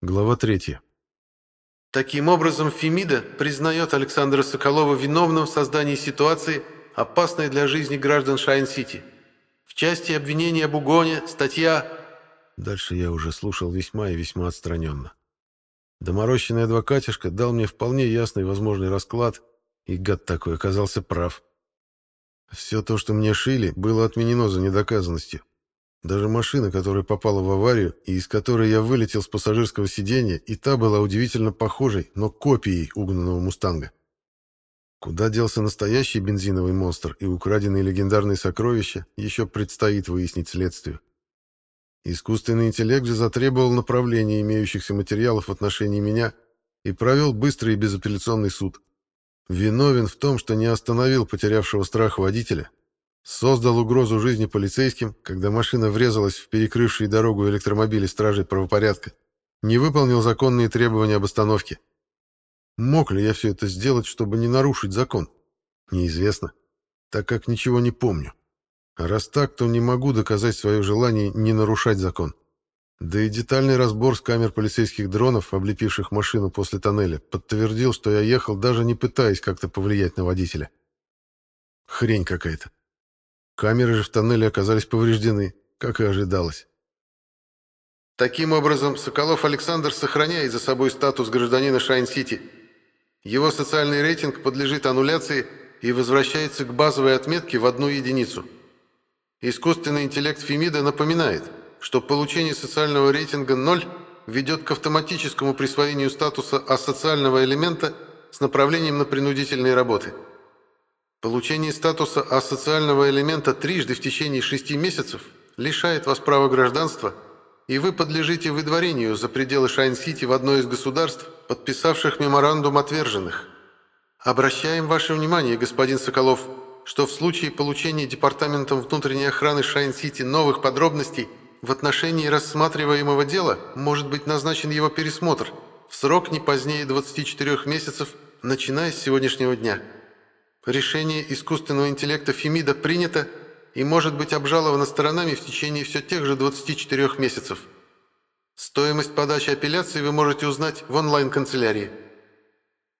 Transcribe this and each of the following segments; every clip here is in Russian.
Глава 3. Таким образом, Фемида признает Александра Соколова виновным в создании ситуации, опасной для жизни граждан Шайн-Сити. В части обвинения об угоне статья... Дальше я уже слушал весьма и весьма отстраненно. Доморощенный адвокатишка дал мне вполне ясный возможный расклад, и гад такой оказался прав. Все то, что мне шили, было отменено за недоказанностью. Даже машина, которая попала в аварию и из которой я вылетел с пассажирского сиденья, и та была удивительно похожей, но копией угнанного «Мустанга». Куда делся настоящий бензиновый монстр и украденные легендарные сокровища, еще предстоит выяснить следствию. Искусственный интеллект же затребовал направления имеющихся материалов в отношении меня и провел быстрый и безапелляционный суд. Виновен в том, что не остановил потерявшего страх водителя, создал угрозу жизни полицейским, когда машина врезалась в перекрывшие дорогу электромобили стражей правопорядка, не выполнил законные требования об остановке. Мог ли я все это сделать, чтобы не нарушить закон? Неизвестно, так как ничего не помню. А раз так, то не могу доказать свое желание не нарушать закон. Да и детальный разбор с камер полицейских дронов, облепивших машину после тоннеля, подтвердил, что я ехал, даже не пытаясь как-то повлиять на водителя. Хрень какая-то. Камеры же в тоннеле оказались повреждены, как и ожидалось. Таким образом, Соколов Александр сохраняет за собой статус гражданина Шайн-Сити. Его социальный рейтинг подлежит аннуляции и возвращается к базовой отметке в одну единицу. Искусственный интеллект Фемида напоминает – что получение социального рейтинга 0 ведет к автоматическому присвоению статуса асоциального элемента с направлением на принудительные работы. Получение статуса асоциального элемента трижды в течение шести месяцев лишает вас права гражданства, и вы подлежите выдворению за пределы Шайн-Сити в одно из государств, подписавших меморандум отверженных. Обращаем ваше внимание, господин Соколов, что в случае получения Департаментом внутренней охраны Шайн-Сити новых подробностей – в отношении рассматриваемого дела может быть назначен его пересмотр в срок не позднее 24 месяцев, начиная с сегодняшнего дня. Решение искусственного интеллекта Фемида принято и может быть обжаловано сторонами в течение все тех же 24 месяцев. Стоимость подачи апелляции вы можете узнать в онлайн-канцелярии.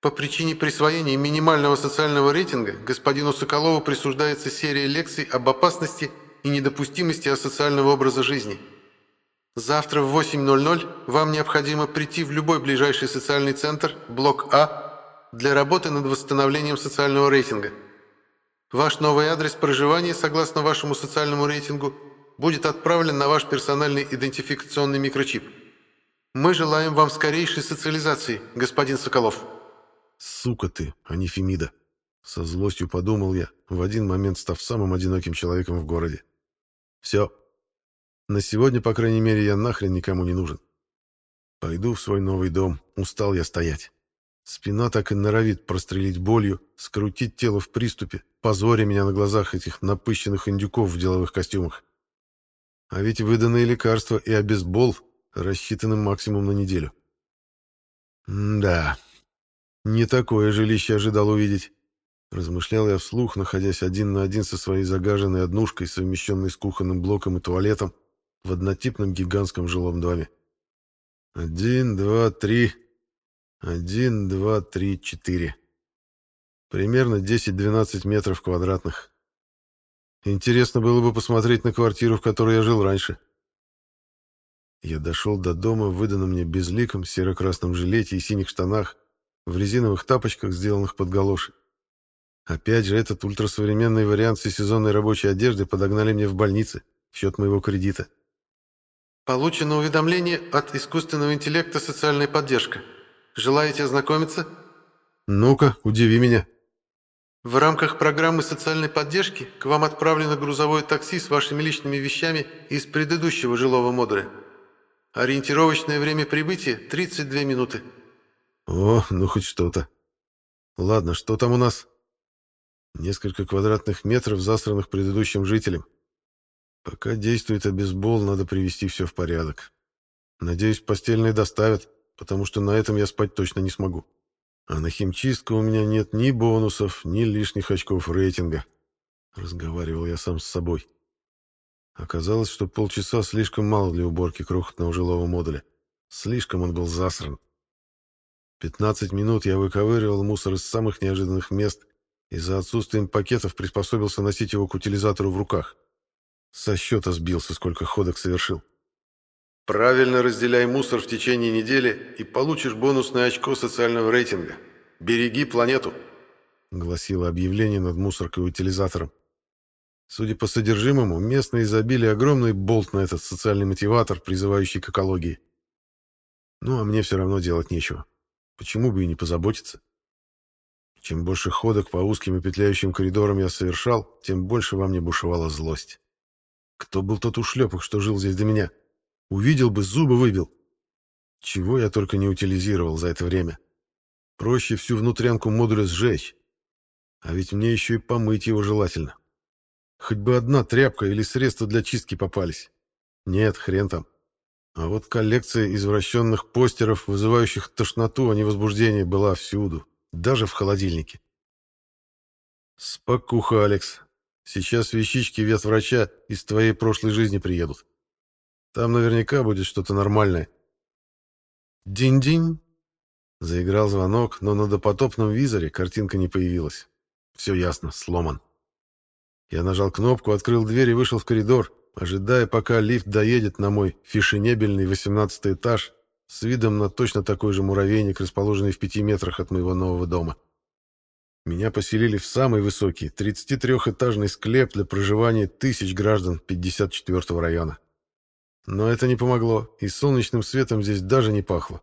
По причине присвоения минимального социального рейтинга господину Соколову присуждается серия лекций об опасности – и недопустимости асоциального образа жизни. Завтра в 8.00 вам необходимо прийти в любой ближайший социальный центр, блок А, для работы над восстановлением социального рейтинга. Ваш новый адрес проживания, согласно вашему социальному рейтингу, будет отправлен на ваш персональный идентификационный микрочип. Мы желаем вам скорейшей социализации, господин Соколов. Сука ты, а не Фемида. Со злостью подумал я, в один момент став самым одиноким человеком в городе. Все. На сегодня, по крайней мере, я нахрен никому не нужен. Пойду в свой новый дом. Устал я стоять. Спина так и норовит прострелить болью, скрутить тело в приступе, позоря меня на глазах этих напыщенных индюков в деловых костюмах. А ведь выданные лекарства и обезбол рассчитаны максимум на неделю. М да, не такое жилище ожидал увидеть. Размышлял я вслух, находясь один на один со своей загаженной однушкой, совмещенной с кухонным блоком и туалетом, в однотипном гигантском жилом доме. Один, два, три. Один, два, три, четыре. Примерно 10-12 метров квадратных. Интересно было бы посмотреть на квартиру, в которой я жил раньше. Я дошел до дома выданном мне безликом серо-красном жилете и синих штанах, в резиновых тапочках, сделанных под галоши. Опять же, этот ультрасовременный вариант всесезонной рабочей одежды подогнали мне в больнице в счет моего кредита. Получено уведомление от искусственного интеллекта «Социальная поддержка». Желаете ознакомиться? Ну-ка, удиви меня. В рамках программы социальной поддержки к вам отправлено грузовое такси с вашими личными вещами из предыдущего жилого модуля. Ориентировочное время прибытия – 32 минуты. О, ну хоть что-то. Ладно, что там у нас? Несколько квадратных метров, засранных предыдущим жителем. Пока действует обезбол, надо привести все в порядок. Надеюсь, постельные доставят, потому что на этом я спать точно не смогу. А на химчистку у меня нет ни бонусов, ни лишних очков рейтинга. Разговаривал я сам с собой. Оказалось, что полчаса слишком мало для уборки крохотного жилого модуля. Слишком он был засран. 15 минут я выковыривал мусор из самых неожиданных мест и за отсутствием пакетов приспособился носить его к утилизатору в руках. Со счета сбился, сколько ходок совершил. Правильно разделяй мусор в течение недели и получишь бонусное очко социального рейтинга. Береги планету, гласило объявление над мусоркой утилизатором. Судя по содержимому, местные забили огромный болт на этот социальный мотиватор, призывающий к экологии. Ну, а мне все равно делать нечего. Почему бы и не позаботиться? Чем больше ходок по узким и петляющим коридорам я совершал, тем больше во мне бушевала злость. Кто был тот ушлепок, что жил здесь до меня? Увидел бы, зубы выбил. Чего я только не утилизировал за это время. Проще всю внутрянку модуля сжечь. А ведь мне еще и помыть его желательно. Хоть бы одна тряпка или средство для чистки попались. Нет, хрен там. А вот коллекция извращенных постеров, вызывающих тошноту, а не возбуждение, была всюду. Даже в холодильнике. Спокуха, Алекс. Сейчас вещички ветврача из твоей прошлой жизни приедут. Там наверняка будет что-то нормальное. Динь-динь. Заиграл звонок, но на допотопном визоре картинка не появилась. Все ясно, сломан. Я нажал кнопку, открыл дверь и вышел в коридор, ожидая, пока лифт доедет на мой фешенебельный восемнатый этаж с видом на точно такой же муравейник, расположенный в пяти метрах от моего нового дома. Меня поселили в самый высокий, 33-этажный склеп для проживания тысяч граждан 54-го района. Но это не помогло, и солнечным светом здесь даже не пахло.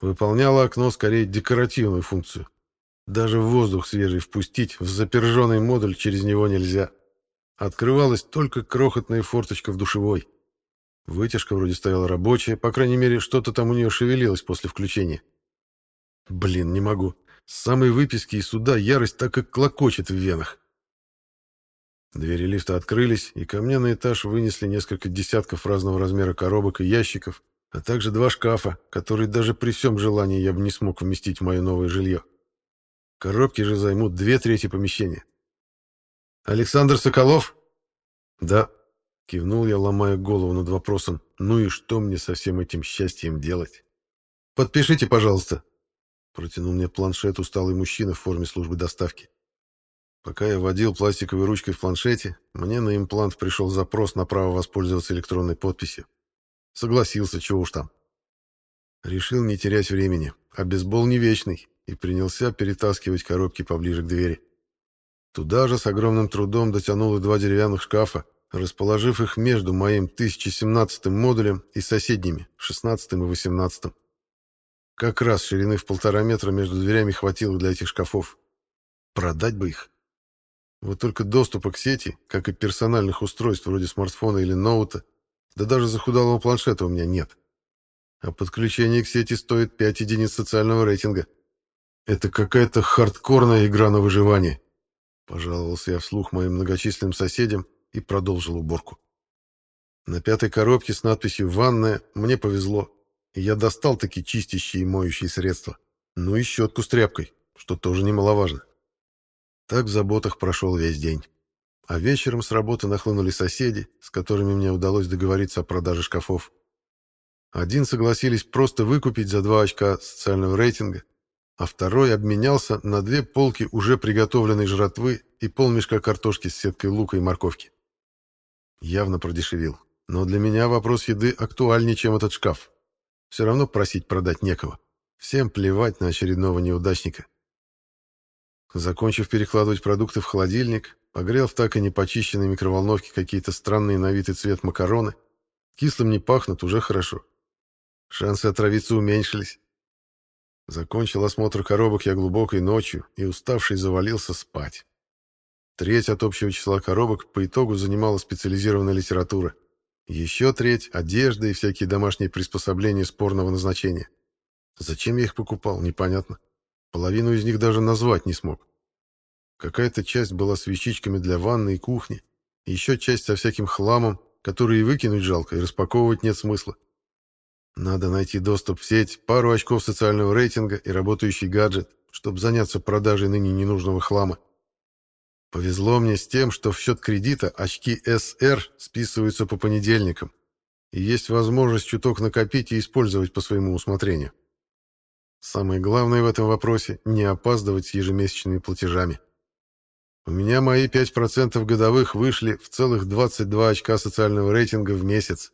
Выполняло окно скорее декоративную функцию. Даже воздух свежий впустить в заперженный модуль через него нельзя. Открывалась только крохотная форточка в душевой. Вытяжка вроде стояла рабочая, по крайней мере, что-то там у нее шевелилось после включения. Блин, не могу. С самой выписки и суда ярость так и клокочет в венах. Двери лифта открылись, и ко мне на этаж вынесли несколько десятков разного размера коробок и ящиков, а также два шкафа, которые даже при всем желании я бы не смог вместить в мое новое жилье. Коробки же займут две трети помещения. «Александр Соколов?» «Да», — кивнул я, ломая голову над вопросом. «Ну и что мне со всем этим счастьем делать?» «Подпишите, пожалуйста», — протянул мне планшет усталый мужчина в форме службы доставки. Пока я водил пластиковой ручкой в планшете, мне на имплант пришел запрос на право воспользоваться электронной подписью. Согласился, чего уж там. Решил не терять времени, а бейсбол не вечный, и принялся перетаскивать коробки поближе к двери. Туда же с огромным трудом дотянул и два деревянных шкафа, расположив их между моим 1017 модулем и соседними, 16 и 18. Как раз ширины в полтора метра между дверями хватило для этих шкафов. Продать бы их. Вот только доступа к сети, как и персональных устройств вроде смартфона или ноута, да даже захудалого планшета у меня нет. А подключение к сети стоит 5 единиц социального рейтинга. Это какая-то хардкорная игра на выживание. Пожаловался я вслух моим многочисленным соседям и продолжил уборку. На пятой коробке с надписью «Ванная» мне повезло, и я достал таки чистящие и моющие средства. Ну и щетку с тряпкой, что тоже немаловажно. Так в заботах прошел весь день. А вечером с работы нахлынули соседи, с которыми мне удалось договориться о продаже шкафов. Один согласились просто выкупить за два очка социального рейтинга, а второй обменялся на две полки уже приготовленной жратвы и полмешка картошки с сеткой лука и морковки. Явно продешевил. Но для меня вопрос еды актуальнее, чем этот шкаф. Все равно просить продать некого. Всем плевать на очередного неудачника. Закончив перекладывать продукты в холодильник, погрел в так и не почищенной микроволновке какие-то странные на вид и цвет макароны. Кислым не пахнут, уже хорошо. Шансы отравиться уменьшились. Закончил осмотр коробок я глубокой ночью и, уставший, завалился спать. Треть от общего числа коробок по итогу занимала специализированная литература. Еще треть — одежда и всякие домашние приспособления спорного назначения. Зачем я их покупал, непонятно. Половину из них даже назвать не смог. Какая-то часть была с вещичками для ванны и кухни, еще часть со всяким хламом, который и выкинуть жалко, и распаковывать нет смысла. Надо найти доступ в сеть, пару очков социального рейтинга и работающий гаджет, чтобы заняться продажей ныне ненужного хлама. Повезло мне с тем, что в счет кредита очки СР списываются по понедельникам. и есть возможность чуток накопить и использовать по своему усмотрению. Самое главное в этом вопросе — не опаздывать с ежемесячными платежами. У меня мои 5% годовых вышли в целых 22 очка социального рейтинга в месяц.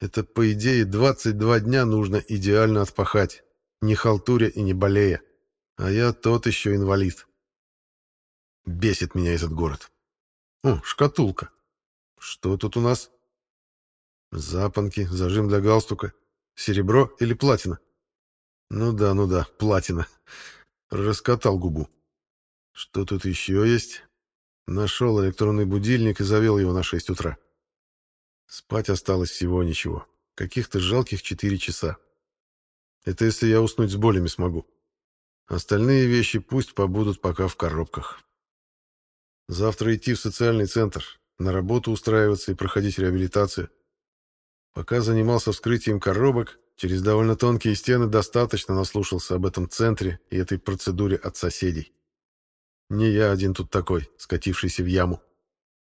Это, по идее, 22 дня нужно идеально отпахать, не халтуря и не болея. А я тот еще инвалид. Бесит меня этот город. О, шкатулка. Что тут у нас? Запонки, зажим для галстука. Серебро или платина? Ну да, ну да, платина. Раскатал губу. Что тут еще есть? Нашел электронный будильник и завел его на 6 утра. Спать осталось всего ничего. Каких-то жалких 4 часа. Это если я уснуть с болями смогу. Остальные вещи пусть побудут пока в коробках. Завтра идти в социальный центр, на работу устраиваться и проходить реабилитацию. Пока занимался вскрытием коробок, через довольно тонкие стены достаточно наслушался об этом центре и этой процедуре от соседей. Не я один тут такой, скатившийся в яму.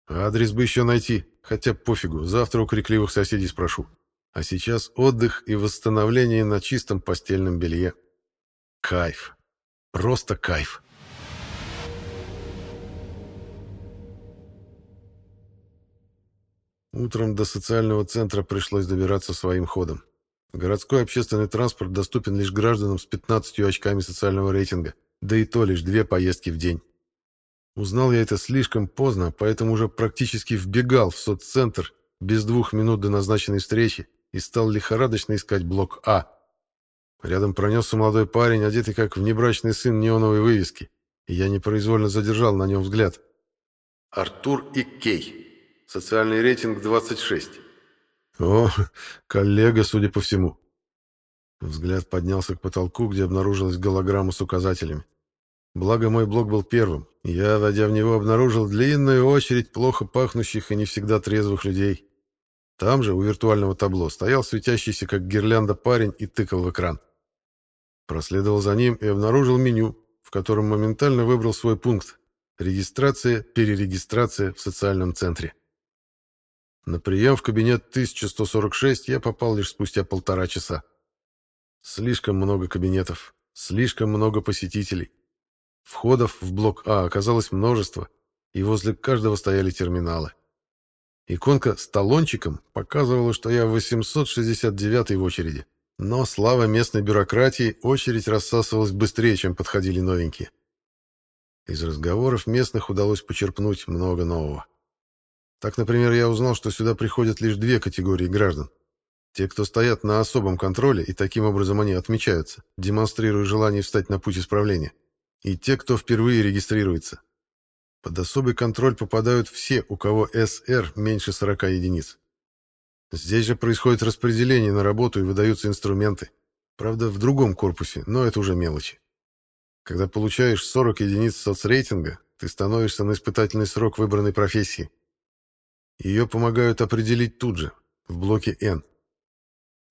Адрес бы еще найти, хотя пофигу, завтра у крикливых соседей спрошу. А сейчас отдых и восстановление на чистом постельном белье. Кайф. Просто кайф. Утром до социального центра пришлось добираться своим ходом. Городской общественный транспорт доступен лишь гражданам с 15 очками социального рейтинга, да и то лишь две поездки в день. Узнал я это слишком поздно, поэтому уже практически вбегал в соццентр без двух минут до назначенной встречи и стал лихорадочно искать блок А. Рядом пронесся молодой парень, одетый как внебрачный сын неоновой вывески, и я непроизвольно задержал на нем взгляд. Артур Иккей. Социальный рейтинг 26. О, коллега, судя по всему. Взгляд поднялся к потолку, где обнаружилась голограмма с указателями. Благо, мой блок был первым. Я, войдя в него, обнаружил длинную очередь плохо пахнущих и не всегда трезвых людей. Там же, у виртуального табло, стоял светящийся, как гирлянда, парень и тыкал в экран. Проследовал за ним и обнаружил меню, в котором моментально выбрал свой пункт «Регистрация, перерегистрация в социальном центре». На прием в кабинет 1146 я попал лишь спустя полтора часа. Слишком много кабинетов, слишком много посетителей. Входов в блок А оказалось множество, и возле каждого стояли терминалы. Иконка с талончиком показывала, что я в 869 в очереди. Но, слава местной бюрократии, очередь рассасывалась быстрее, чем подходили новенькие. Из разговоров местных удалось почерпнуть много нового. Так, например, я узнал, что сюда приходят лишь две категории граждан. Те, кто стоят на особом контроле, и таким образом они отмечаются, демонстрируя желание встать на путь исправления и те, кто впервые регистрируется. Под особый контроль попадают все, у кого СР меньше 40 единиц. Здесь же происходит распределение на работу и выдаются инструменты. Правда, в другом корпусе, но это уже мелочи. Когда получаешь 40 единиц соцрейтинга, ты становишься на испытательный срок выбранной профессии. Ее помогают определить тут же, в блоке N.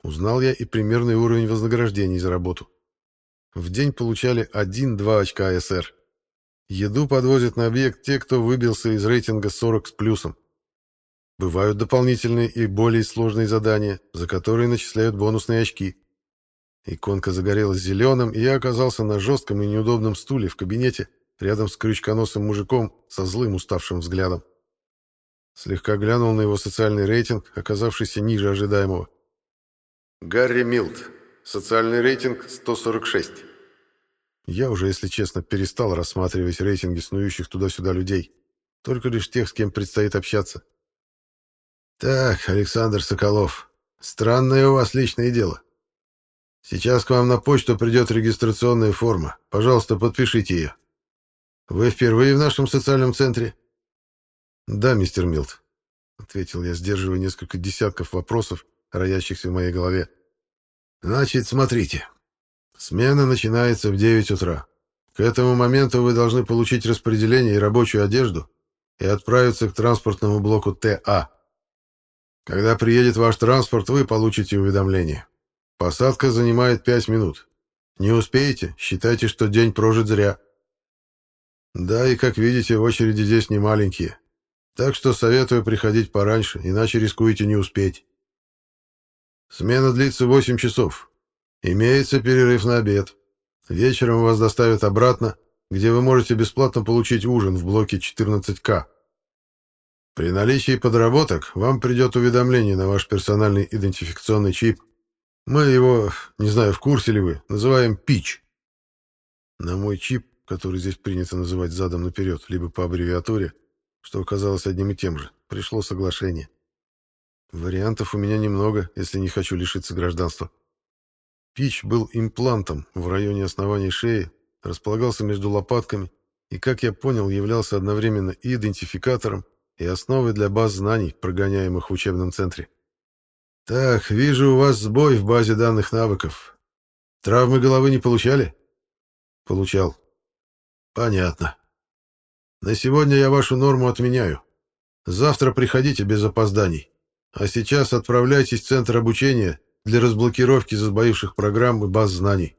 Узнал я и примерный уровень вознаграждений за работу. В день получали 1-2 очка СР. Еду подвозят на объект те, кто выбился из рейтинга 40 с плюсом. Бывают дополнительные и более сложные задания, за которые начисляют бонусные очки. Иконка загорелась зеленым, и я оказался на жестком и неудобном стуле в кабинете рядом с крючконосым мужиком со злым уставшим взглядом. Слегка глянул на его социальный рейтинг, оказавшийся ниже ожидаемого. Гарри Милт. Социальный рейтинг 146. Я уже, если честно, перестал рассматривать рейтинги снующих туда-сюда людей. Только лишь тех, с кем предстоит общаться. Так, Александр Соколов, странное у вас личное дело. Сейчас к вам на почту придет регистрационная форма. Пожалуйста, подпишите ее. Вы впервые в нашем социальном центре? Да, мистер Милт, ответил я, сдерживая несколько десятков вопросов, роящихся в моей голове. Значит, смотрите. Смена начинается в 9 утра. К этому моменту вы должны получить распределение и рабочую одежду и отправиться к транспортному блоку ТА. Когда приедет ваш транспорт, вы получите уведомление. Посадка занимает 5 минут. Не успеете, считайте, что день прожит зря. Да, и как видите, очереди здесь не маленькие. Так что советую приходить пораньше, иначе рискуете не успеть. Смена длится 8 часов. Имеется перерыв на обед. Вечером вас доставят обратно, где вы можете бесплатно получить ужин в блоке 14К. При наличии подработок вам придет уведомление на ваш персональный идентификационный чип. Мы его, не знаю, в курсе ли вы, называем ПИЧ. На мой чип, который здесь принято называть задом наперед, либо по аббревиатуре, что оказалось одним и тем же, пришло соглашение. Вариантов у меня немного, если не хочу лишиться гражданства. Пич был имплантом в районе основания шеи, располагался между лопатками и, как я понял, являлся одновременно и идентификатором, и основой для баз знаний, прогоняемых в учебном центре. Так, вижу, у вас сбой в базе данных навыков. Травмы головы не получали? Получал. Понятно. На сегодня я вашу норму отменяю. Завтра приходите без опозданий. А сейчас отправляйтесь в центр обучения для разблокировки засбоивших программ и баз знаний.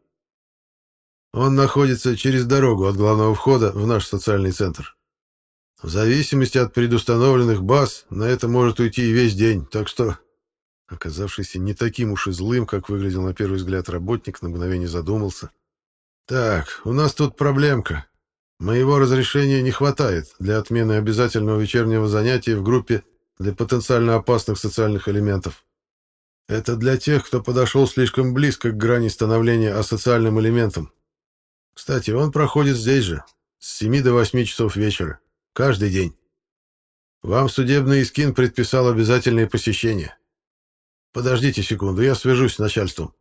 Он находится через дорогу от главного входа в наш социальный центр. В зависимости от предустановленных баз, на это может уйти и весь день, так что... Оказавшийся не таким уж и злым, как выглядел на первый взгляд работник, на мгновение задумался. «Так, у нас тут проблемка. Моего разрешения не хватает для отмены обязательного вечернего занятия в группе для потенциально опасных социальных элементов. Это для тех, кто подошел слишком близко к грани становления асоциальным элементом. Кстати, он проходит здесь же, с 7 до 8 часов вечера. Каждый день. Вам судебный искин предписал обязательные посещения. Подождите секунду, я свяжусь с начальством.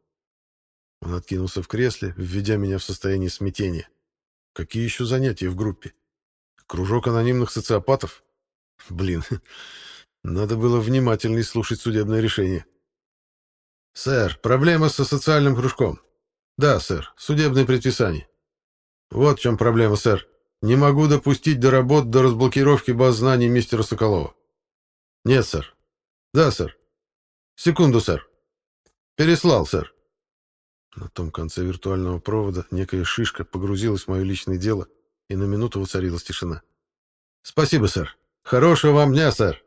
Он откинулся в кресле, введя меня в состояние смятения. Какие еще занятия в группе? Кружок анонимных социопатов? Блин, надо было внимательней слушать судебное решение. Сэр, проблема со социальным кружком. Да, сэр, судебное предписание. Вот в чем проблема, сэр. Не могу допустить до работ до разблокировки баз знаний мистера Соколова. Нет, сэр. Да, сэр. Секунду, сэр. Переслал, сэр. На том конце виртуального провода некая шишка погрузилась в мое личное дело, и на минуту воцарилась тишина. «Спасибо, сэр. Хорошего вам дня, сэр!»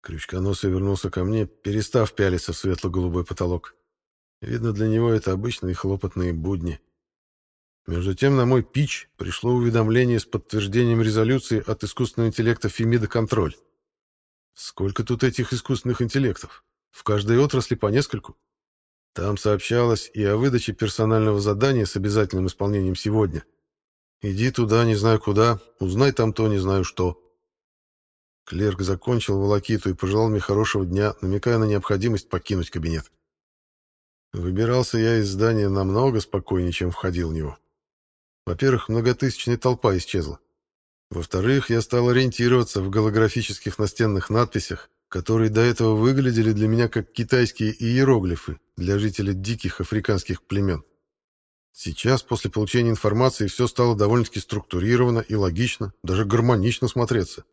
Крючконосый вернулся ко мне, перестав пялиться в светло-голубой потолок. Видно, для него это обычные хлопотные будни. Между тем на мой пич пришло уведомление с подтверждением резолюции от искусственного интеллекта Фемида Контроль. Сколько тут этих искусственных интеллектов? В каждой отрасли по нескольку. Там сообщалось и о выдаче персонального задания с обязательным исполнением сегодня. Иди туда, не знаю куда, узнай там то, не знаю что. Клерк закончил волокиту и пожелал мне хорошего дня, намекая на необходимость покинуть кабинет. Выбирался я из здания намного спокойнее, чем входил в него. Во-первых, многотысячная толпа исчезла. Во-вторых, я стал ориентироваться в голографических настенных надписях, которые до этого выглядели для меня как китайские иероглифы для жителей диких африканских племен. Сейчас, после получения информации, все стало довольно-таки структурировано и логично, даже гармонично смотреться.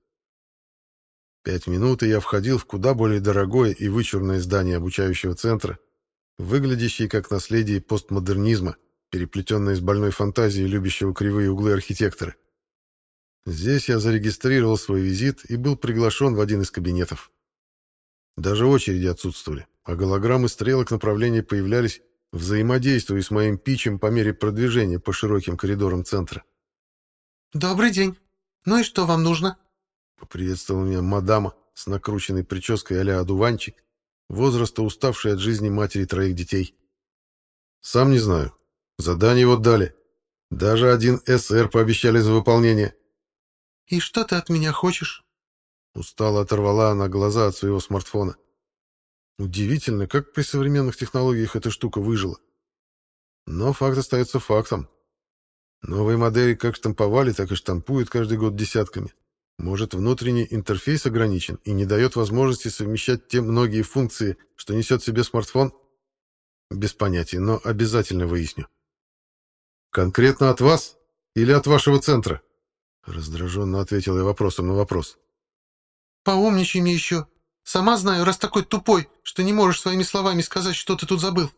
Пять минут, и я входил в куда более дорогое и вычурное здание обучающего центра, выглядящее как наследие постмодернизма, переплетенное с больной фантазией любящего кривые углы архитектора. Здесь я зарегистрировал свой визит и был приглашен в один из кабинетов. Даже очереди отсутствовали, а голограммы стрелок направления появлялись, взаимодействуя с моим питчем по мере продвижения по широким коридорам центра. «Добрый день. Ну и что вам нужно?» Поприветствовала меня мадама с накрученной прической а-ля одуванчик, возраста уставшей от жизни матери троих детей. «Сам не знаю. Задание вот дали. Даже один СР пообещали за выполнение. «И что ты от меня хочешь?» Устало оторвала она глаза от своего смартфона. Удивительно, как при современных технологиях эта штука выжила. Но факт остается фактом. Новые модели как штамповали, так и штампуют каждый год десятками. Может, внутренний интерфейс ограничен и не дает возможности совмещать те многие функции, что несет в себе смартфон? Без понятия, но обязательно выясню. «Конкретно от вас или от вашего центра?» Раздраженно ответил я вопросом на вопрос. «Поумничай мне еще. Сама знаю, раз такой тупой, что не можешь своими словами сказать, что ты тут забыл».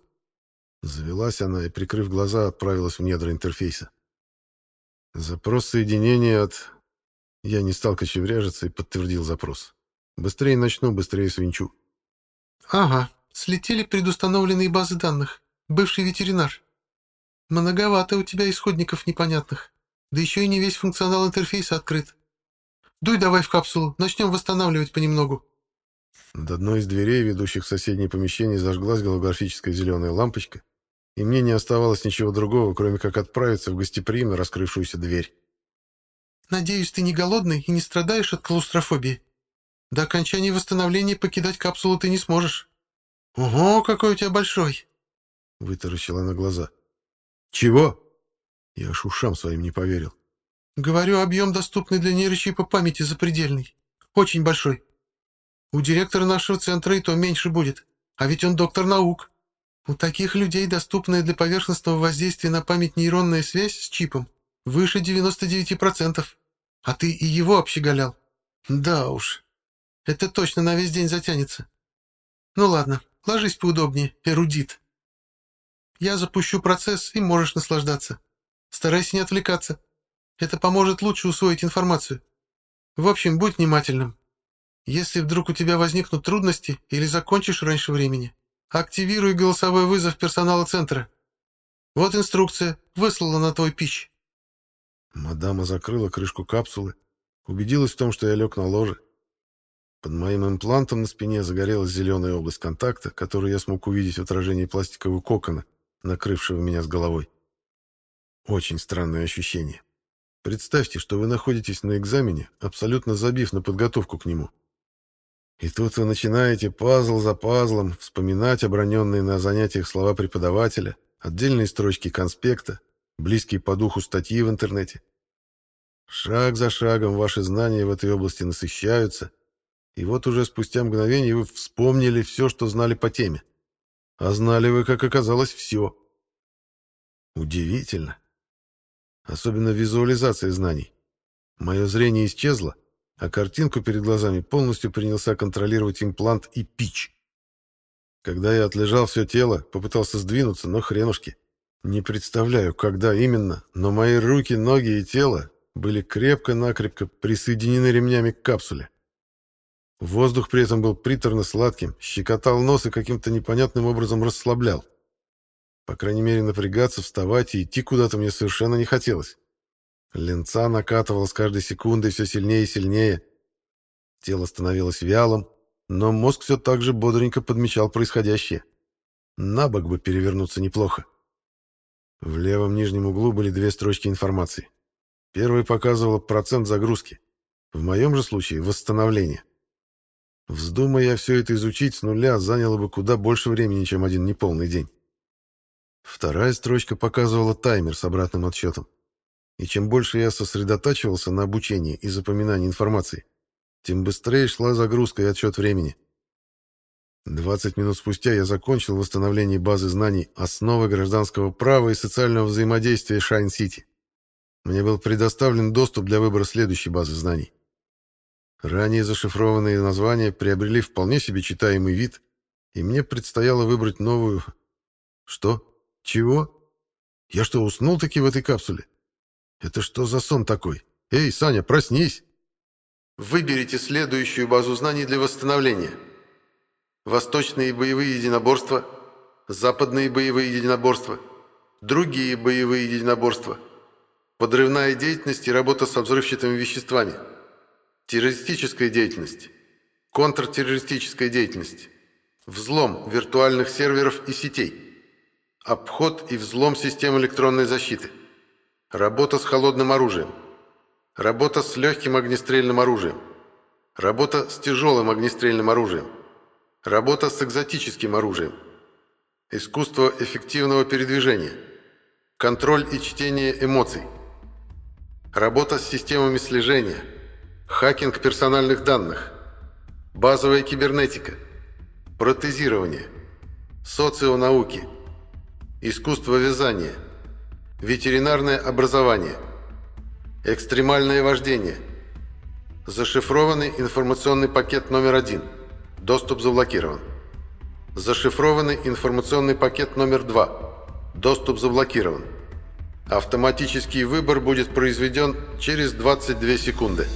Завелась она и, прикрыв глаза, отправилась в недра интерфейса. Запрос соединения от... Я не стал кочевряжиться и подтвердил запрос. Быстрее начну, быстрее свинчу. «Ага, Слетели предустановленные базы данных. Бывший ветеринар. Многовато у тебя исходников непонятных. Да еще и не весь функционал интерфейса открыт. Дуй давай в капсулу, начнем восстанавливать понемногу. Над одной из дверей, ведущих в соседнее помещение, зажглась голографическая зеленая лампочка, и мне не оставалось ничего другого, кроме как отправиться в гостеприимно раскрывшуюся дверь. «Надеюсь, ты не голодный и не страдаешь от клаустрофобии. До окончания восстановления покидать капсулу ты не сможешь. Ого, какой у тебя большой!» Вытаращила на глаза. «Чего?» Я аж ушам своим не поверил. «Говорю, объем, доступный для нейрочипа памяти, запредельный. Очень большой. У директора нашего центра и то меньше будет. А ведь он доктор наук. У таких людей доступная для поверхностного воздействия на память нейронная связь с чипом выше 99%. А ты и его общеголял. Да уж. Это точно на весь день затянется. Ну ладно, ложись поудобнее, эрудит. Я запущу процесс, и можешь наслаждаться. Старайся не отвлекаться. Это поможет лучше усвоить информацию. В общем, будь внимательным. Если вдруг у тебя возникнут трудности или закончишь раньше времени, активируй голосовой вызов персонала центра. Вот инструкция, выслала на твой пищ. Мадама закрыла крышку капсулы, убедилась в том, что я лег на ложе. Под моим имплантом на спине загорелась зеленая область контакта, которую я смог увидеть в отражении пластикового кокона, накрывшего меня с головой. Очень странное ощущение. Представьте, что вы находитесь на экзамене, абсолютно забив на подготовку к нему. И тут вы начинаете пазл за пазлом вспоминать оброненные на занятиях слова преподавателя, отдельные строчки конспекта, близкие по духу статьи в интернете. Шаг за шагом ваши знания в этой области насыщаются, и вот уже спустя мгновение вы вспомнили все, что знали по теме. А знали вы, как оказалось, все. Удивительно. Особенно визуализация знаний. Мое зрение исчезло, а картинку перед глазами полностью принялся контролировать имплант и пич. Когда я отлежал все тело, попытался сдвинуться, но хренушки. Не представляю, когда именно, но мои руки, ноги и тело были крепко-накрепко присоединены ремнями к капсуле. Воздух при этом был приторно-сладким, щекотал нос и каким-то непонятным образом расслаблял. По крайней мере, напрягаться, вставать и идти куда-то мне совершенно не хотелось. Ленца накатывала с каждой секундой все сильнее и сильнее. Тело становилось вялым, но мозг все так же бодренько подмечал происходящее. На бок бы перевернуться неплохо. В левом нижнем углу были две строчки информации. Первая показывала процент загрузки. В моем же случае — восстановление. Вздумая я все это изучить с нуля, заняло бы куда больше времени, чем один неполный день. Вторая строчка показывала таймер с обратным отсчетом. И чем больше я сосредотачивался на обучении и запоминании информации, тем быстрее шла загрузка и отсчет времени. 20 минут спустя я закончил восстановление базы знаний «Основы гражданского права и социального взаимодействия Шайн-Сити». Мне был предоставлен доступ для выбора следующей базы знаний. Ранее зашифрованные названия приобрели вполне себе читаемый вид, и мне предстояло выбрать новую... Что? Чего? Я что, уснул таки в этой капсуле? Это что за сон такой? Эй, Саня, проснись! Выберите следующую базу знаний для восстановления. Восточные боевые единоборства, западные боевые единоборства, другие боевые единоборства, подрывная деятельность и работа с взрывчатыми веществами, террористическая деятельность, контртеррористическая деятельность, взлом виртуальных серверов и сетей, обход и взлом систем электронной защиты, работа с холодным оружием, работа с легким огнестрельным оружием, работа с тяжелым огнестрельным оружием, Работа с экзотическим оружием. Искусство эффективного передвижения. Контроль и чтение эмоций. Работа с системами слежения. Хакинг персональных данных. Базовая кибернетика. Протезирование. Соционауки. Искусство вязания. Ветеринарное образование. Экстремальное вождение. Зашифрованный информационный пакет номер один – Доступ заблокирован. Зашифрованный информационный пакет номер 2. Доступ заблокирован. Автоматический выбор будет произведен через 22 секунды.